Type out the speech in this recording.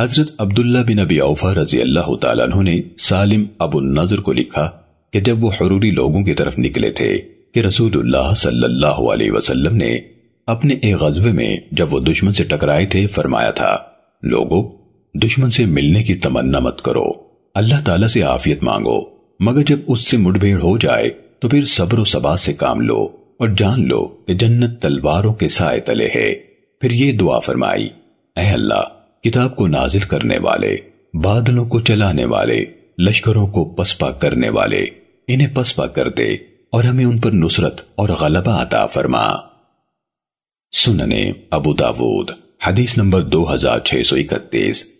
حضرت عبداللہ بن ابی اوفا رضی اللہ تعالیٰ عنہ نے سالم ابو النظر کو لکھا کہ جب وہ حروری لوگوں کی طرف نکلے تھے کہ رسول اللہ صلی اللہ علیہ وسلم نے اپنے ایک غزوے میں جب وہ دشمن سے ٹکرائے تھے، فرمایا تھا لوگوں دشمن سے ملنے کی تمنا مت کرو، اللہ تعالیٰ سے عافیت مانگو، مگر جب اس سے مڑبھیڑ ہو جائے تو پھر صبر و سبا سے کام لو اور جان لو کہ جنت تلواروں کے سائے تلے ہے۔ پھر یہ دعا فرمائی، اے اللہ کتاب کو نازل کرنے والے، بادلوں کو چلانے والے، لشکروں کو پسپا کرنے والے، انہیں پسپا کر دے اور ہمیں ان پر نصرت اور غلبہ عطا فرما۔ سننے ابو داود، حدیث نمبر دو ہزار چھ سو اکتیس۔